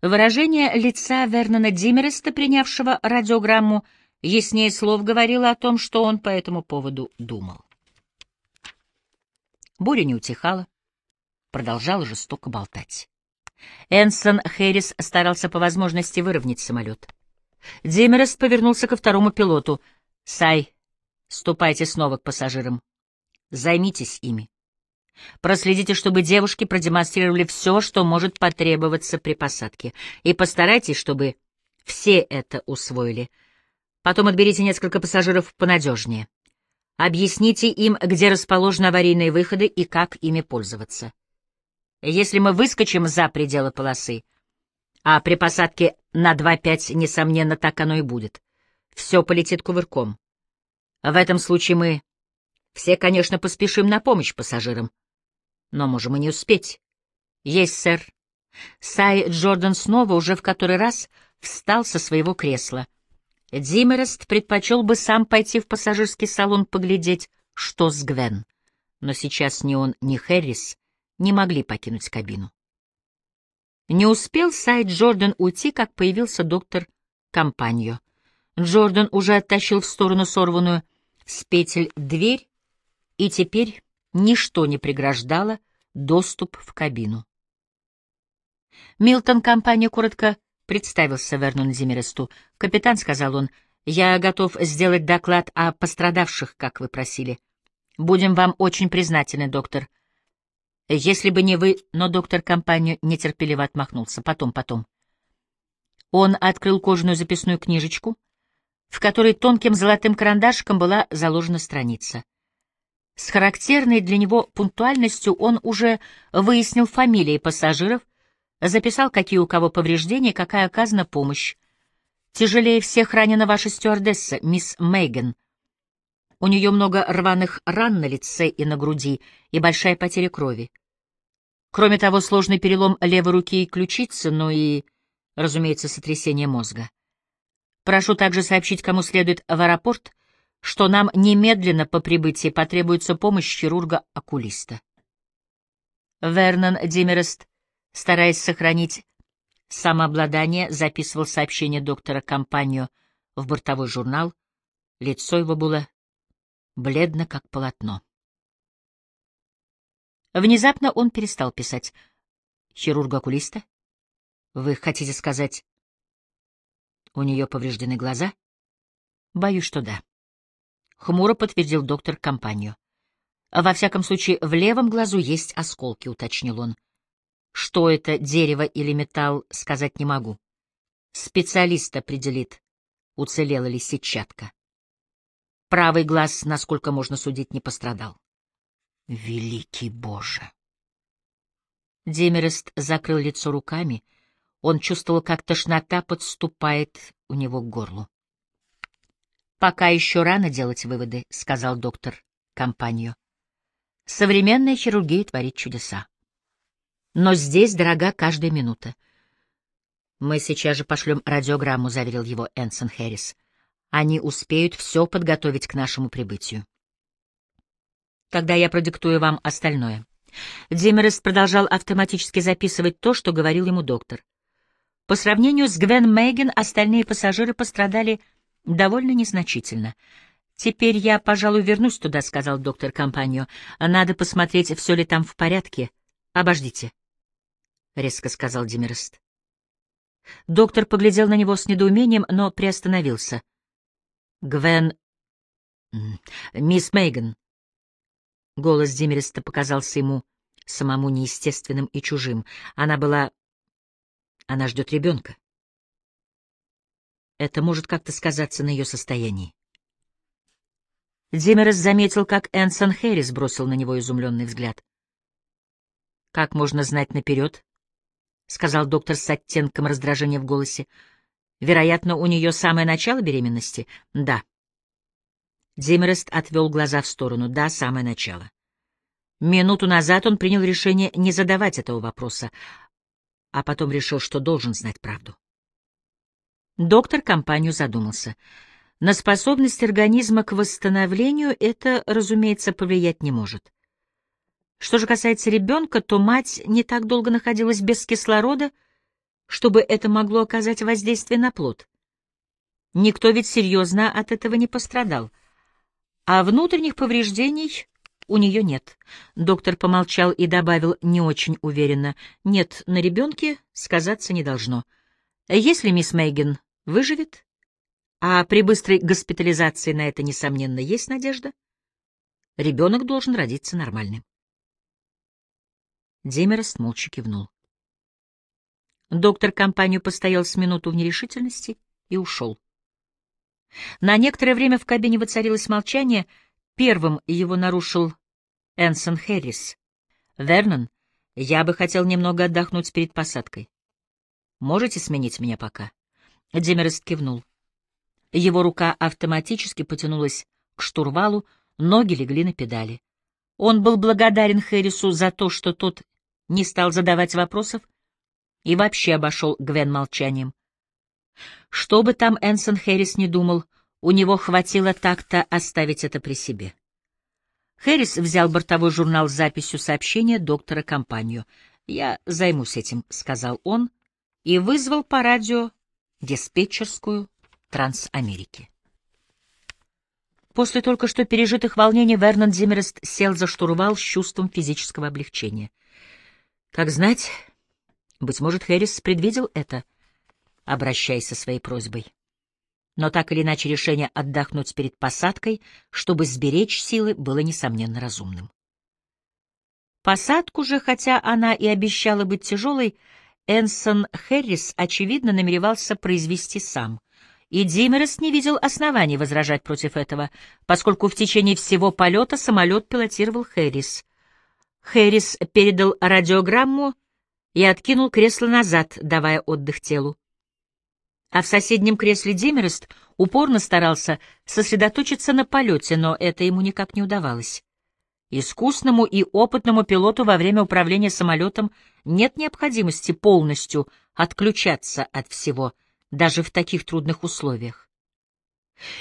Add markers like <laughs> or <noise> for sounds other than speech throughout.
Выражение лица Вернона Димереста, принявшего радиограмму, яснее слов говорило о том, что он по этому поводу думал. Буря не утихала, продолжала жестоко болтать. Энсон Хэрис старался по возможности выровнять самолет. Демерест повернулся ко второму пилоту. «Сай, ступайте снова к пассажирам. Займитесь ими. Проследите, чтобы девушки продемонстрировали все, что может потребоваться при посадке, и постарайтесь, чтобы все это усвоили. Потом отберите несколько пассажиров понадежнее. Объясните им, где расположены аварийные выходы и как ими пользоваться. Если мы выскочим за пределы полосы, а при посадке на 2-5, несомненно, так оно и будет, все полетит кувырком. В этом случае мы все, конечно, поспешим на помощь пассажирам, но можем и не успеть. Есть, сэр. Сай Джордан снова уже в который раз встал со своего кресла. Димерест предпочел бы сам пойти в пассажирский салон поглядеть, что с Гвен. Но сейчас ни он, ни Хэррис не могли покинуть кабину. Не успел Сай Джордан уйти, как появился доктор Компаньо. Джордан уже оттащил в сторону сорванную с петель дверь, и теперь ничто не преграждало доступ в кабину. Милтон компания коротко представился Вернону Зимересту. «Капитан», — сказал он, — «я готов сделать доклад о пострадавших, как вы просили. Будем вам очень признательны, доктор. Если бы не вы, но доктор компанию нетерпеливо отмахнулся. Потом, потом. Он открыл кожаную записную книжечку, в которой тонким золотым карандашиком была заложена страница. С характерной для него пунктуальностью он уже выяснил фамилии пассажиров, записал, какие у кого повреждения, какая оказана помощь. Тяжелее всех ранена ваша стюардесса, мисс Мейган. У нее много рваных ран на лице и на груди и большая потеря крови. Кроме того, сложный перелом левой руки и ключицы, ну и, разумеется, сотрясение мозга. Прошу также сообщить, кому следует в аэропорт, что нам немедленно по прибытии потребуется помощь хирурга-окулиста. Вернон Димерест, стараясь сохранить самообладание, записывал сообщение доктора компанию в бортовой журнал. Лицо его было бледно, как полотно. Внезапно он перестал писать. «Хирург-окулиста? Вы хотите сказать, у нее повреждены глаза?» «Боюсь, что да». Хмуро подтвердил доктор компанию. «Во всяком случае, в левом глазу есть осколки», — уточнил он. «Что это, дерево или металл, сказать не могу. Специалист определит, уцелела ли сетчатка. Правый глаз, насколько можно судить, не пострадал». «Великий Боже!» Демерест закрыл лицо руками. Он чувствовал, как тошнота подступает у него к горлу. «Пока еще рано делать выводы», — сказал доктор компанию. «Современная хирургия творит чудеса. Но здесь дорога каждая минута. «Мы сейчас же пошлем радиограмму», — заверил его Энсон Хэрис. «Они успеют все подготовить к нашему прибытию». «Тогда я продиктую вам остальное». Демерес продолжал автоматически записывать то, что говорил ему доктор. По сравнению с Гвен Мейген, остальные пассажиры пострадали довольно незначительно. «Теперь я, пожалуй, вернусь туда», — сказал доктор Компаньо. «Надо посмотреть, все ли там в порядке. Обождите», — резко сказал Демерест. Доктор поглядел на него с недоумением, но приостановился. «Гвен... Мисс Мейган...» Голос Демереста показался ему самому неестественным и чужим. Она была... Она ждет ребенка. Это может как-то сказаться на ее состоянии. Демерес заметил, как Энсон Хэрис бросил на него изумленный взгляд. «Как можно знать наперед?» — сказал доктор с оттенком раздражения в голосе. «Вероятно, у нее самое начало беременности?» «Да». Демерест отвел глаза в сторону. «Да, самое начало». Минуту назад он принял решение не задавать этого вопроса, а потом решил, что должен знать правду. Доктор компанию задумался. На способность организма к восстановлению это, разумеется, повлиять не может. Что же касается ребенка, то мать не так долго находилась без кислорода, чтобы это могло оказать воздействие на плод. Никто ведь серьезно от этого не пострадал. А внутренних повреждений у нее нет. Доктор помолчал и добавил не очень уверенно. Нет, на ребенке сказаться не должно. Если мисс Мейген выживет, а при быстрой госпитализации на это, несомненно, есть надежда, ребенок должен родиться нормальным. Демерест молча кивнул. Доктор компанию постоял с минуту в нерешительности и ушел. На некоторое время в кабине воцарилось молчание. Первым его нарушил Энсон Хэррис. «Вернон, я бы хотел немного отдохнуть перед посадкой. Можете сменить меня пока?» Демерест кивнул. Его рука автоматически потянулась к штурвалу, ноги легли на педали. Он был благодарен Хэррису за то, что тот не стал задавать вопросов и вообще обошел Гвен молчанием. Что бы там Энсон Хэррис не думал, у него хватило так-то оставить это при себе. Хэррис взял бортовой журнал с записью сообщения доктора компанию. «Я займусь этим», — сказал он, и вызвал по радио диспетчерскую Трансамерики. После только что пережитых волнений Вернон Зиммерест сел за штурвал с чувством физического облегчения. Как знать, быть может, Хэрис предвидел это, обращаясь со своей просьбой. Но так или иначе решение отдохнуть перед посадкой, чтобы сберечь силы, было, несомненно, разумным. Посадку же, хотя она и обещала быть тяжелой, Энсон Хэррис, очевидно, намеревался произвести сам. И Димерес не видел оснований возражать против этого, поскольку в течение всего полета самолет пилотировал Хэррис. Хэррис передал радиограмму и откинул кресло назад, давая отдых телу. А в соседнем кресле Демерест упорно старался сосредоточиться на полете, но это ему никак не удавалось. Искусному и опытному пилоту во время управления самолетом нет необходимости полностью отключаться от всего, даже в таких трудных условиях.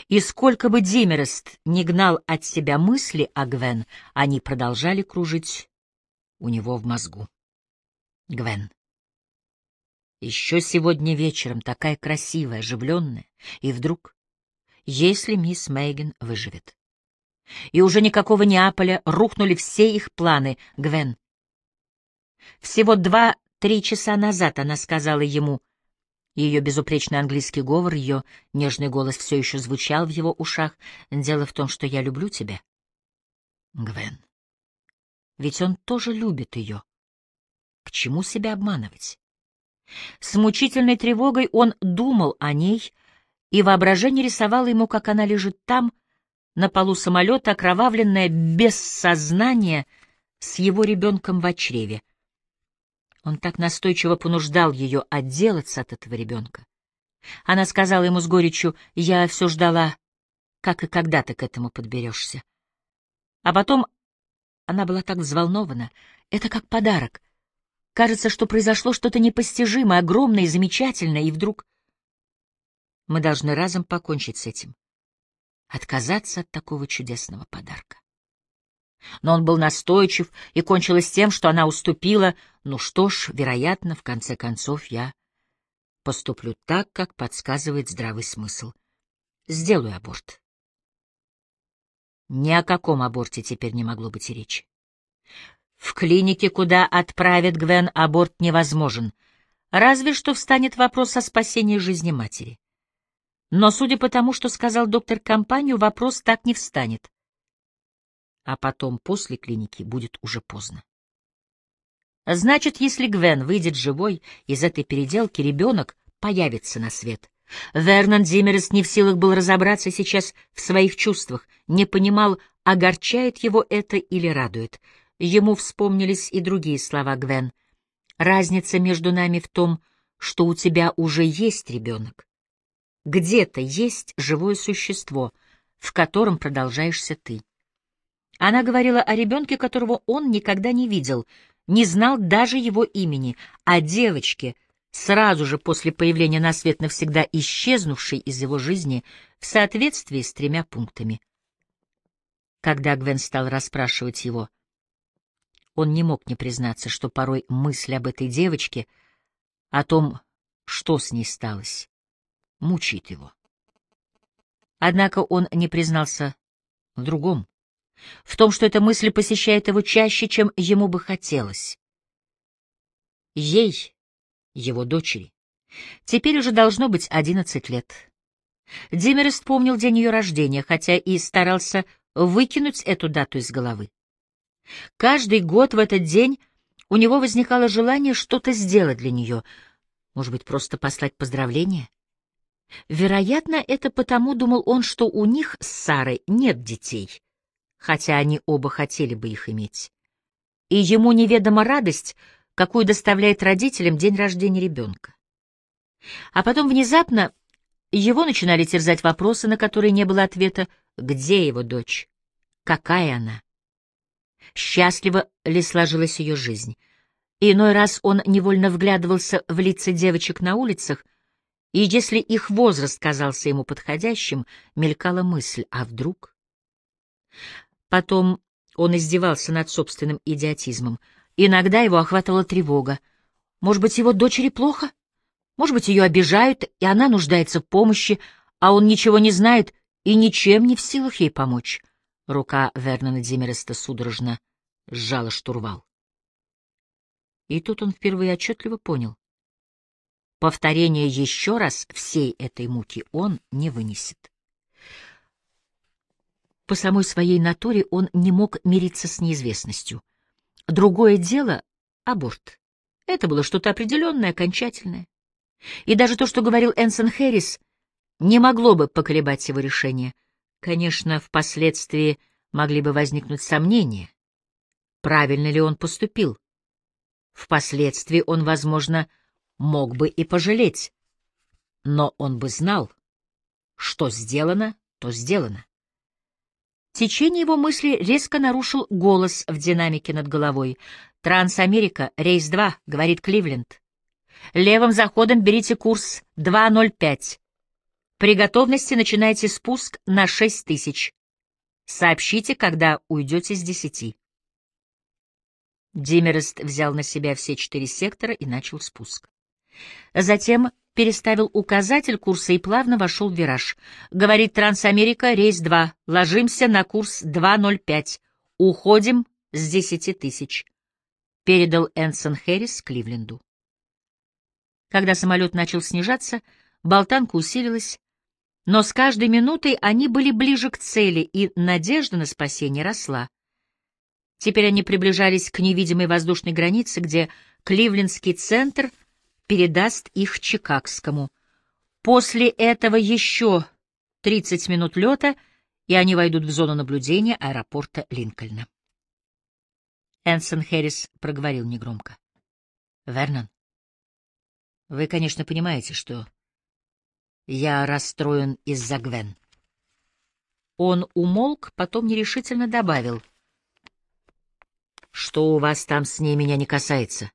И сколько бы Демерест не гнал от себя мысли о Гвен, они продолжали кружить у него в мозгу. Гвен. Еще сегодня вечером такая красивая, оживленная, и вдруг, если мисс Мейген выживет. И уже никакого Неаполя рухнули все их планы, Гвен. Всего два-три часа назад она сказала ему, ее безупречный английский говор, ее нежный голос все еще звучал в его ушах. Дело в том, что я люблю тебя. Гвен. Ведь он тоже любит ее. К чему себя обманывать? С мучительной тревогой он думал о ней, и воображение рисовало ему, как она лежит там, на полу самолета, окровавленная без сознания, с его ребенком в чреве. Он так настойчиво понуждал ее отделаться от этого ребенка. Она сказала ему с горечью, «Я все ждала, как и когда ты к этому подберешься». А потом она была так взволнована. Это как подарок. Кажется, что произошло что-то непостижимое, огромное и замечательное, и вдруг... Мы должны разом покончить с этим. Отказаться от такого чудесного подарка. Но он был настойчив, и кончилось тем, что она уступила. Ну что ж, вероятно, в конце концов я поступлю так, как подсказывает здравый смысл. Сделаю аборт. Ни о каком аборте теперь не могло быть и речи. В клинике, куда отправят Гвен, аборт невозможен, разве что встанет вопрос о спасении жизни матери. Но, судя по тому, что сказал доктор компанию, вопрос так не встанет. А потом, после клиники, будет уже поздно. Значит, если Гвен выйдет живой из этой переделки, ребенок появится на свет. Вернон Зиммерс не в силах был разобраться сейчас в своих чувствах, не понимал, огорчает его это или радует. Ему вспомнились и другие слова Гвен. «Разница между нами в том, что у тебя уже есть ребенок. Где-то есть живое существо, в котором продолжаешься ты». Она говорила о ребенке, которого он никогда не видел, не знал даже его имени, о девочке, сразу же после появления на свет навсегда исчезнувшей из его жизни в соответствии с тремя пунктами. Когда Гвен стал расспрашивать его, он не мог не признаться, что порой мысль об этой девочке, о том, что с ней сталось, мучает его. Однако он не признался в другом, в том, что эта мысль посещает его чаще, чем ему бы хотелось. Ей, его дочери, теперь уже должно быть одиннадцать лет. Димерест помнил день ее рождения, хотя и старался выкинуть эту дату из головы. Каждый год в этот день у него возникало желание что-то сделать для нее, может быть, просто послать поздравления? Вероятно, это потому, думал он, что у них с Сарой нет детей, хотя они оба хотели бы их иметь. И ему неведома радость, какую доставляет родителям день рождения ребенка. А потом внезапно его начинали терзать вопросы, на которые не было ответа. Где его дочь? Какая она? Счастлива ли сложилась ее жизнь? Иной раз он невольно вглядывался в лица девочек на улицах, и если их возраст казался ему подходящим, мелькала мысль, а вдруг? Потом он издевался над собственным идиотизмом. Иногда его охватывала тревога. Может быть, его дочери плохо? Может быть, ее обижают, и она нуждается в помощи, а он ничего не знает и ничем не в силах ей помочь. Рука Вернона Димереста судорожно сжала штурвал. И тут он впервые отчетливо понял. Повторение еще раз всей этой муки он не вынесет. По самой своей натуре он не мог мириться с неизвестностью. Другое дело — аборт. Это было что-то определенное, окончательное. И даже то, что говорил Энсон Хэрис, не могло бы поколебать его решение. Конечно, впоследствии могли бы возникнуть сомнения. Правильно ли он поступил? Впоследствии он, возможно, мог бы и пожалеть. Но он бы знал, что сделано, то сделано. Течение его мысли резко нарушил голос в динамике над головой. «Трансамерика, рейс 2», — говорит Кливленд. Левым заходом берите курс 2.05. При готовности начинайте спуск на 6000. Сообщите, когда уйдете с 10. Димерест взял на себя все четыре сектора и начал спуск. Затем переставил указатель курса и плавно вошел в вираж. Говорит Трансамерика, рейс 2. Ложимся на курс 2.05. Уходим с 10 тысяч. Передал Энсон Хэрис Кливленду. Когда самолет начал снижаться, болтанка усилилась, но с каждой минутой они были ближе к цели, и надежда на спасение росла. Теперь они приближались к невидимой воздушной границе, где Кливлендский центр передаст их Чикагскому. После этого еще 30 минут лета, и они войдут в зону наблюдения аэропорта Линкольна. Энсон Хэрис проговорил негромко. «Вернон, вы, конечно, понимаете, что я расстроен из-за Гвен. Он умолк, потом нерешительно добавил, что у вас там с ней меня не касается.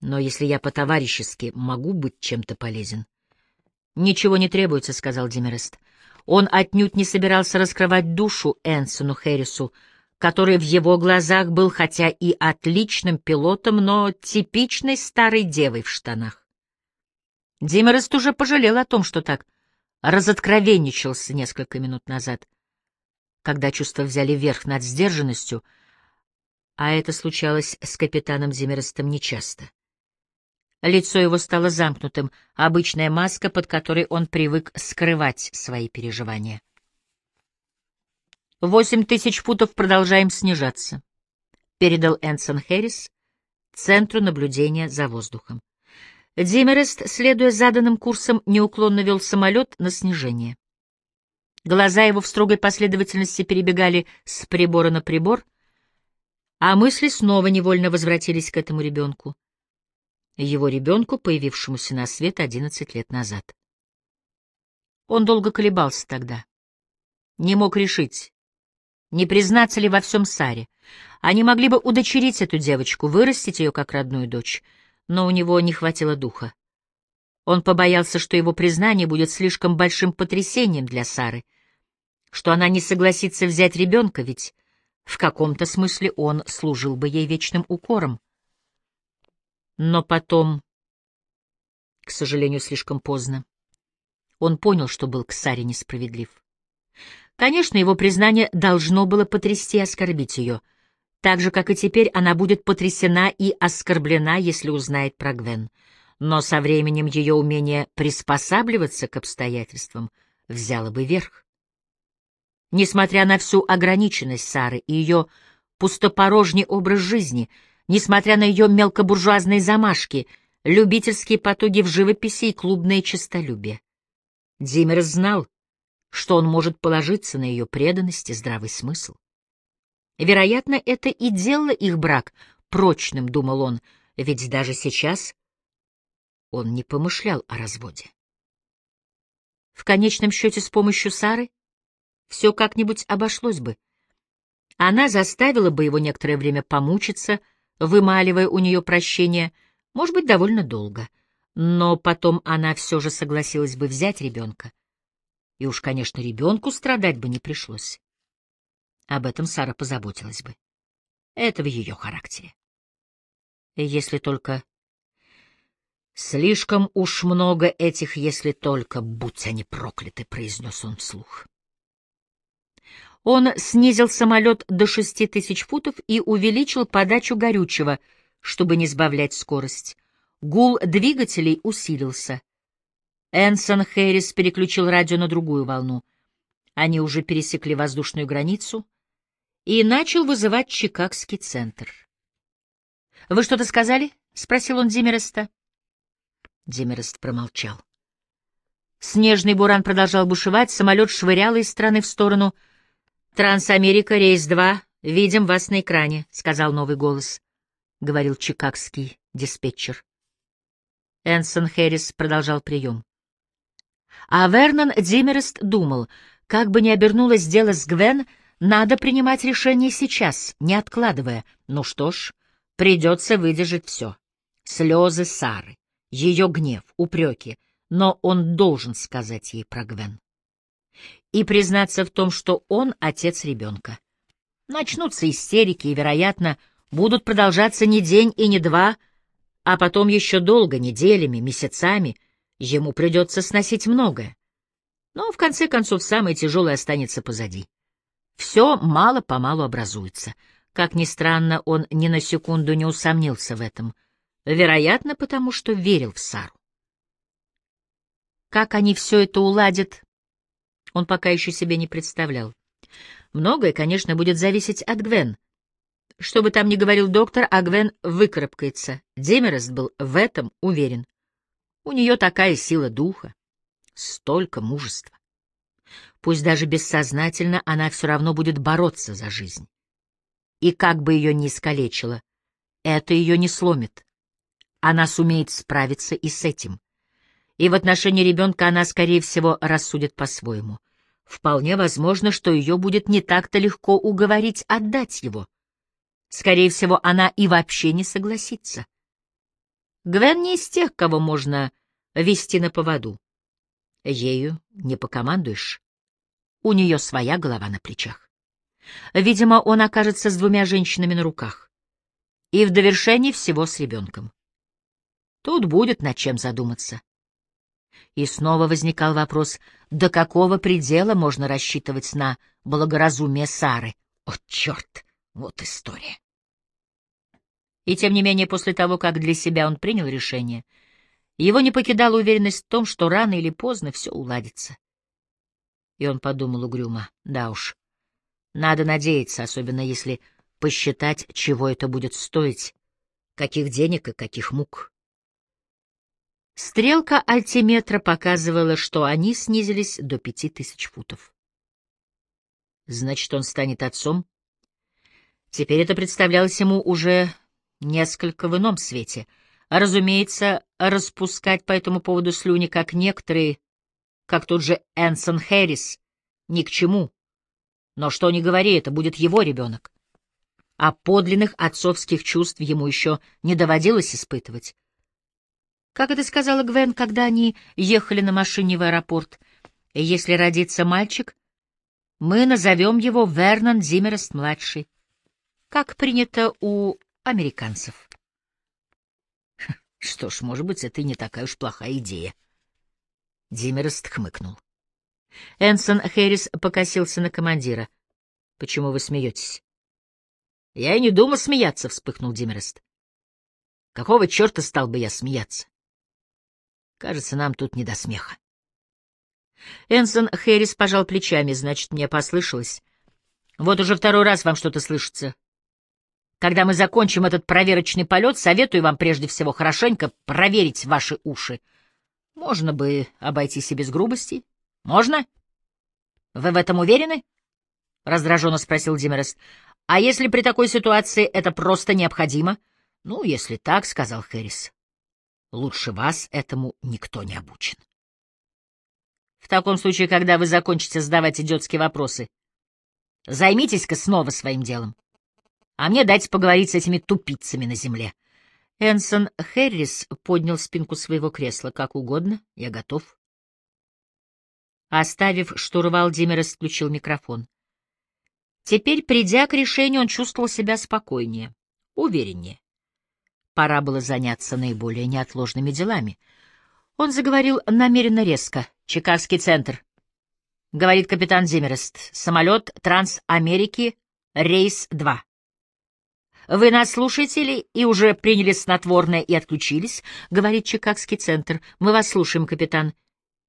Но если я по-товарищески могу быть чем-то полезен... Ничего не требуется, — сказал Демерест. Он отнюдь не собирался раскрывать душу Энсону Хэррису, который в его глазах был хотя и отличным пилотом, но типичной старой девой в штанах. Димерест уже пожалел о том, что так разоткровенничался несколько минут назад, когда чувства взяли верх над сдержанностью, а это случалось с капитаном Зимерестом нечасто. Лицо его стало замкнутым, обычная маска, под которой он привык скрывать свои переживания. Восемь тысяч футов продолжаем снижаться, — передал Энсон Хэрис Центру наблюдения за воздухом. Димерест, следуя заданным курсом, неуклонно вел самолет на снижение. Глаза его в строгой последовательности перебегали с прибора на прибор, а мысли снова невольно возвратились к этому ребенку. Его ребенку, появившемуся на свет одиннадцать лет назад. Он долго колебался тогда. Не мог решить, не признаться ли во всем Саре? Они могли бы удочерить эту девочку, вырастить ее как родную дочь, но у него не хватило духа. Он побоялся, что его признание будет слишком большим потрясением для Сары, что она не согласится взять ребенка, ведь в каком-то смысле он служил бы ей вечным укором. Но потом К сожалению, слишком поздно. Он понял, что был к Саре несправедлив. Конечно, его признание должно было потрясти и оскорбить ее, так же, как и теперь она будет потрясена и оскорблена, если узнает про Гвен. Но со временем ее умение приспосабливаться к обстоятельствам взяло бы верх. Несмотря на всю ограниченность Сары и ее пустопорожний образ жизни, несмотря на ее мелкобуржуазные замашки, любительские потуги в живописи и клубное честолюбие. Димер знал, что он может положиться на ее преданность и здравый смысл. Вероятно, это и делало их брак прочным, думал он, ведь даже сейчас он не помышлял о разводе. В конечном счете, с помощью Сары все как-нибудь обошлось бы. Она заставила бы его некоторое время помучиться, вымаливая у нее прощение, может быть, довольно долго. Но потом она все же согласилась бы взять ребенка. И уж, конечно, ребенку страдать бы не пришлось. Об этом Сара позаботилась бы. Это в ее характере. Если только... Слишком уж много этих «если только», будь они прокляты, — произнес он вслух. Он снизил самолет до шести тысяч футов и увеличил подачу горючего, чтобы не сбавлять скорость. Гул двигателей усилился. Энсон Хэрис переключил радио на другую волну. Они уже пересекли воздушную границу и начал вызывать Чикагский центр. — Вы что-то сказали? — спросил он Димереста. Димерест промолчал. Снежный буран продолжал бушевать, самолет швырял из стороны в сторону — «Трансамерика, рейс 2, видим вас на экране», — сказал новый голос, — говорил чикагский диспетчер. Энсон Хэрис продолжал прием. А Вернон Димерест думал, как бы ни обернулось дело с Гвен, надо принимать решение сейчас, не откладывая. Ну что ж, придется выдержать все. Слезы Сары, ее гнев, упреки, но он должен сказать ей про Гвен и признаться в том, что он отец ребенка. Начнутся истерики и, вероятно, будут продолжаться не день и не два, а потом еще долго, неделями, месяцами. Ему придется сносить многое. Но, в конце концов, самое тяжелое останется позади. Все мало-помалу образуется. Как ни странно, он ни на секунду не усомнился в этом. Вероятно, потому что верил в Сару. Как они все это уладят, он пока еще себе не представлял. Многое, конечно, будет зависеть от Гвен. Что бы там ни говорил доктор, а Гвен выкарабкается. Демерест был в этом уверен. У нее такая сила духа, столько мужества. Пусть даже бессознательно она все равно будет бороться за жизнь. И как бы ее ни искалечило, это ее не сломит. Она сумеет справиться и с этим и в отношении ребенка она, скорее всего, рассудит по-своему. Вполне возможно, что ее будет не так-то легко уговорить отдать его. Скорее всего, она и вообще не согласится. Гвен не из тех, кого можно вести на поводу. Ею не покомандуешь. У нее своя голова на плечах. Видимо, он окажется с двумя женщинами на руках. И в довершении всего с ребенком. Тут будет над чем задуматься. И снова возникал вопрос, до какого предела можно рассчитывать на благоразумие Сары. О, черт! Вот история. И тем не менее, после того, как для себя он принял решение, его не покидала уверенность в том, что рано или поздно все уладится. И он подумал угрюмо, да уж, надо надеяться, особенно если посчитать, чего это будет стоить, каких денег и каких мук. Стрелка альтиметра показывала, что они снизились до пяти тысяч футов. Значит, он станет отцом? Теперь это представлялось ему уже несколько в ином свете. разумеется, распускать по этому поводу слюни, как некоторые, как тот же Энсон Хэрис, ни к чему. Но что ни говори, это будет его ребенок. А подлинных отцовских чувств ему еще не доводилось испытывать. Как это сказала Гвен, когда они ехали на машине в аэропорт? Если родится мальчик, мы назовем его Вернон Зиммерест-младший, как принято у американцев. <laughs> Что ж, может быть, это и не такая уж плохая идея. Димерест хмыкнул. Энсон Хэрис покосился на командира. — Почему вы смеетесь? — Я и не думал смеяться, — вспыхнул Димерест. — Какого черта стал бы я смеяться? Кажется, нам тут не до смеха. Энсон Хэрис пожал плечами, значит, мне послышалось. Вот уже второй раз вам что-то слышится. Когда мы закончим этот проверочный полет, советую вам прежде всего хорошенько проверить ваши уши. Можно бы обойтись и без грубостей. Можно? Вы в этом уверены? — раздраженно спросил Димерес. — А если при такой ситуации это просто необходимо? — Ну, если так, — сказал Хэрис. — Лучше вас этому никто не обучен. В таком случае, когда вы закончите задавать идиотские вопросы, займитесь-ка снова своим делом. А мне дайте поговорить с этими тупицами на земле. Энсон Хэррис поднял спинку своего кресла. Как угодно, я готов. Оставив штурвал, Димерес включил микрофон. Теперь, придя к решению, он чувствовал себя спокойнее, увереннее. Пора было заняться наиболее неотложными делами. Он заговорил намеренно резко. «Чикагский центр», — говорит капитан Димерест. «Самолет Трансамерики, рейс 2». «Вы нас слушаете ли и уже приняли снотворное и отключились?» — говорит Чикагский центр. «Мы вас слушаем, капитан»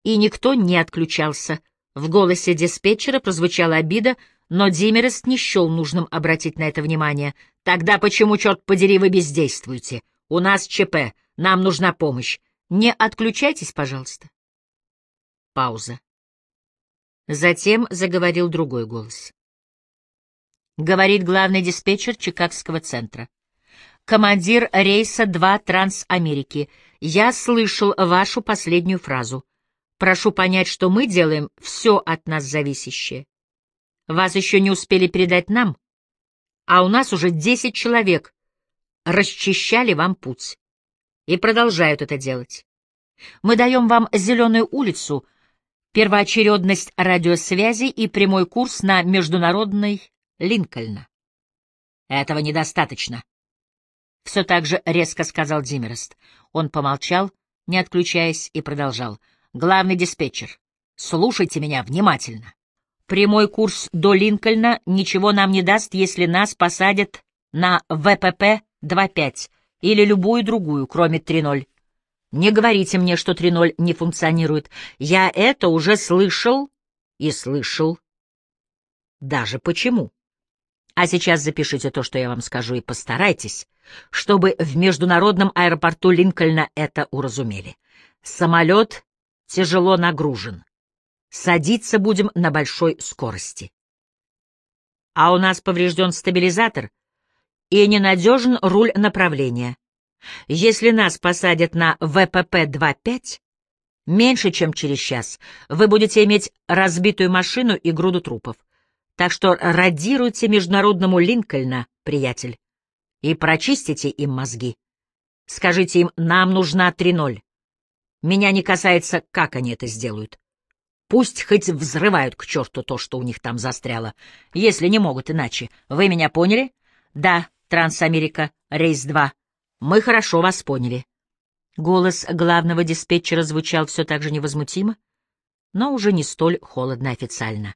и никто не отключался. В голосе диспетчера прозвучала обида, но Димерест не счел нужным обратить на это внимание. «Тогда почему, черт подери, вы бездействуете? У нас ЧП, нам нужна помощь. Не отключайтесь, пожалуйста». Пауза. Затем заговорил другой голос. Говорит главный диспетчер Чикагского центра. «Командир рейса 2 Трансамерики, я слышал вашу последнюю фразу. Прошу понять, что мы делаем все от нас зависящее. Вас еще не успели передать нам, а у нас уже десять человек расчищали вам путь и продолжают это делать. Мы даем вам зеленую улицу, первоочередность радиосвязи и прямой курс на международный Линкольна. Этого недостаточно. Все так же резко сказал Димерест. Он помолчал, не отключаясь, и продолжал. Главный диспетчер, слушайте меня внимательно. Прямой курс до Линкольна ничего нам не даст, если нас посадят на ВПП-25 или любую другую, кроме 3.0. Не говорите мне, что 3.0 не функционирует. Я это уже слышал и слышал. Даже почему. А сейчас запишите то, что я вам скажу, и постарайтесь, чтобы в международном аэропорту Линкольна это уразумели. Самолет тяжело нагружен. Садиться будем на большой скорости. А у нас поврежден стабилизатор и ненадежен руль направления. Если нас посадят на ВПП-25, меньше чем через час вы будете иметь разбитую машину и груду трупов. Так что радируйте международному Линкольна, приятель, и прочистите им мозги. Скажите им, нам нужна 3-0. Меня не касается, как они это сделают. Пусть хоть взрывают к черту то, что у них там застряло, если не могут иначе. Вы меня поняли? Да, Трансамерика, рейс 2. Мы хорошо вас поняли. Голос главного диспетчера звучал все так же невозмутимо, но уже не столь холодно официально.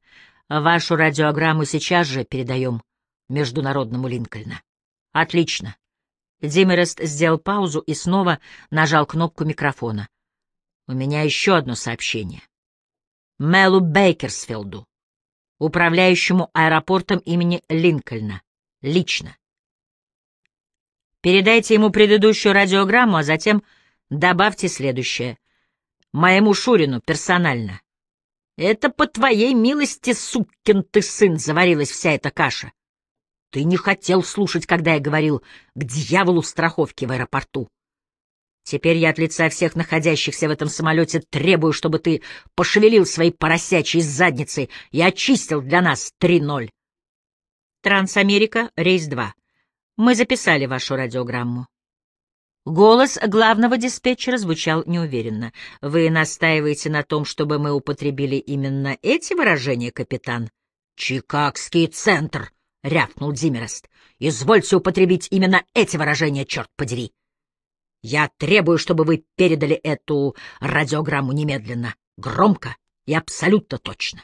Вашу радиограмму сейчас же передаем Международному Линкольна. Отлично. Димерест сделал паузу и снова нажал кнопку микрофона. У меня еще одно сообщение. Мелу Бейкерсфилду, управляющему аэропортом имени Линкольна, лично. Передайте ему предыдущую радиограмму, а затем добавьте следующее. Моему Шурину персонально. Это по твоей милости, сукин ты сын, заварилась вся эта каша. Ты не хотел слушать, когда я говорил к дьяволу страховки в аэропорту. Теперь я от лица всех находящихся в этом самолете требую, чтобы ты пошевелил своей поросячьей задницей и очистил для нас 3-0. Трансамерика, рейс 2. Мы записали вашу радиограмму. Голос главного диспетчера звучал неуверенно. Вы настаиваете на том, чтобы мы употребили именно эти выражения, капитан? Чикагский центр, рявкнул Димерест. Извольте употребить именно эти выражения, черт подери. Я требую, чтобы вы передали эту радиограмму немедленно, громко и абсолютно точно.